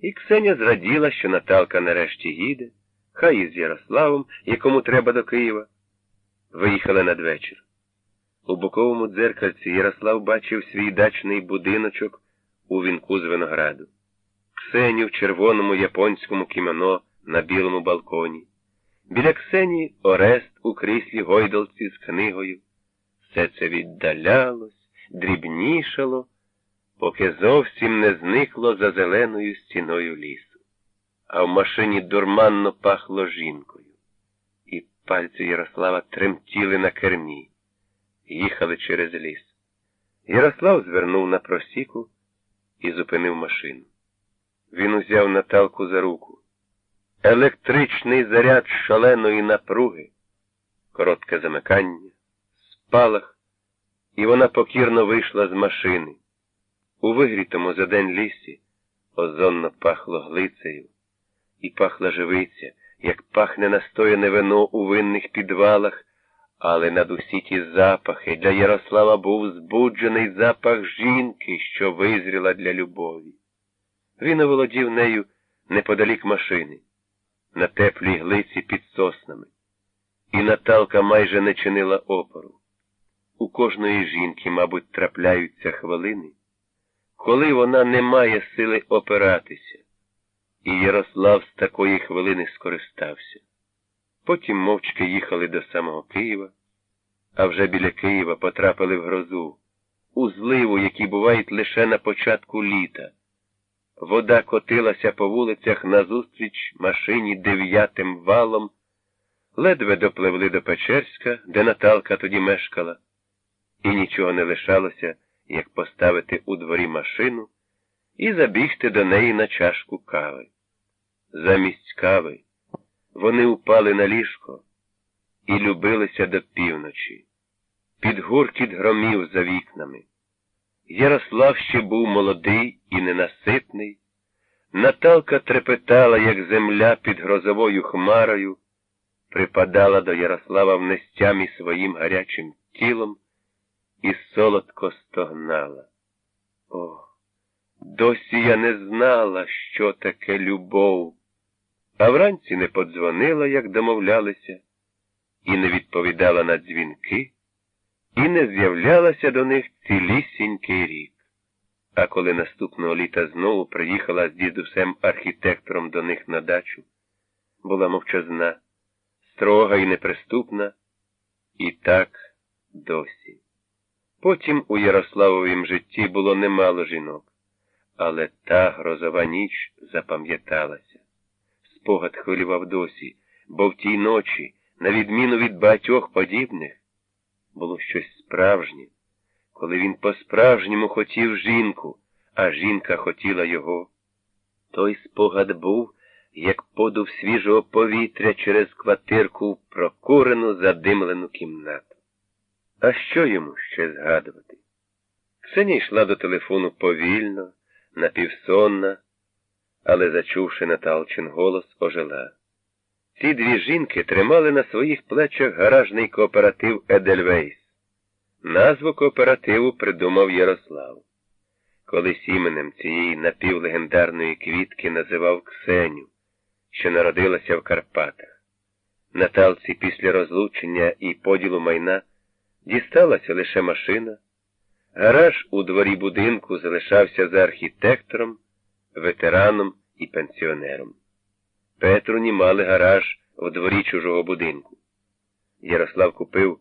І Ксеня зраділа, що Наталка нарешті їде, хай із Ярославом, якому треба до Києва. Виїхали надвечір. У боковому дзеркальці Ярослав бачив свій дачний будиночок у вінку з винограду. Ксеню в червоному японському кімоно на білому балконі. Біля Ксені Орест у кріслі гойдалці з книгою. Все це віддалялось, дрібнішало, поки зовсім не зникло за зеленою стіною лісу. А в машині дурманно пахло жінкою. І пальці Ярослава тремтіли на кермі. Їхали через ліс. Ярослав звернув на просіку і зупинив машину. Він узяв Наталку за руку. Електричний заряд шаленої напруги, коротке замикання, спалах, і вона покірно вийшла з машини. У вигрітому за день лісі озонно пахло глицею, і пахла живиця, як пахне настояне вино у винних підвалах, але над усі ті запахи для Ярослава був збуджений запах жінки, що визріла для любові. Він оволодів нею неподалік машини, на теплій глиці під соснами, і Наталка майже не чинила опору. У кожної жінки, мабуть, трапляються хвилини, коли вона не має сили опиратися, і Ярослав з такої хвилини скористався. Потім мовчки їхали до самого Києва, а вже біля Києва потрапили в грозу, у зливу, які бувають лише на початку літа. Вода котилася по вулицях назустріч машині дев'ятим валом, ледве допливли до Печерська, де Наталка тоді мешкала, і нічого не лишалося, як поставити у дворі машину і забігти до неї на чашку кави. Замість кави вони упали на ліжко і любилися до півночі, під гуркіт громів за вікнами. Ярослав ще був молодий і ненаситний. Наталка трепетала, як земля під грозовою хмарою, припадала до Ярослава в нестямі своїм гарячим тілом і солодко стогнала. О, досі я не знала, що таке любов, а вранці не подзвонила, як домовлялися, і не відповідала на дзвінки і не з'являлася до них цілісінький рік. А коли наступного літа знову приїхала з дідусем архітектором до них на дачу, була мовчазна, строга і неприступна, і так досі. Потім у Ярославовім житті було немало жінок, але та грозова ніч запам'яталася. Спогад хвилював досі, бо в тій ночі, на відміну від багатьох подібних, було щось справжнє, коли він по-справжньому хотів жінку, а жінка хотіла його. Той спогад був, як подув свіжого повітря через квартирку в прокурену задимлену кімнату. А що йому ще згадувати? Ксеня йшла до телефону повільно, напівсонна, але, зачувши Наталчин голос, ожила. Ці дві жінки тримали на своїх плечах гаражний кооператив Едельвейс. Назву кооперативу придумав Ярослав. Колись іменем цієї напівлегендарної квітки називав Ксеню, що народилася в Карпатах. Наталці після розлучення і поділу майна дісталася лише машина. Гараж у дворі будинку залишався за архітектором, ветераном і пенсіонером. Петруні мали гараж у дворі чужого будинку. Ярослав купив,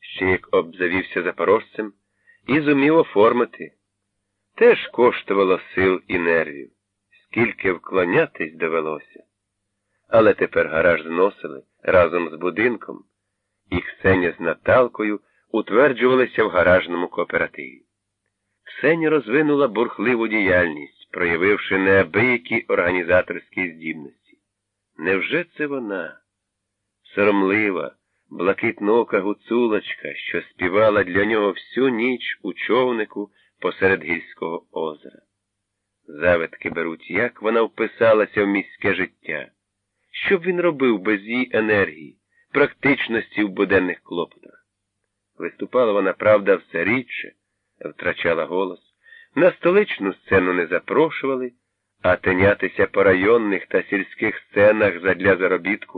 ще як обзавівся запорожцем, і зумів оформити. Теж коштувало сил і нервів, скільки вклонятись довелося. Але тепер гараж зносили разом з будинком, і Ксеня з Наталкою утверджувалися в гаражному кооперативі. Ксеня розвинула бурхливу діяльність, проявивши неабиякі організаторські здібності. Невже це вона? Соромлива, блакитнока гуцулочка, що співала для нього всю ніч у човнику посеред гільського озера. Завитки беруть, як вона вписалася в міське життя. Що б він робив без її енергії, практичності в буденних клопотах? Виступала вона, правда, все рідше, втрачала голос, на столичну сцену не запрошували а тинятися по районних та сільських сценах задля заробітку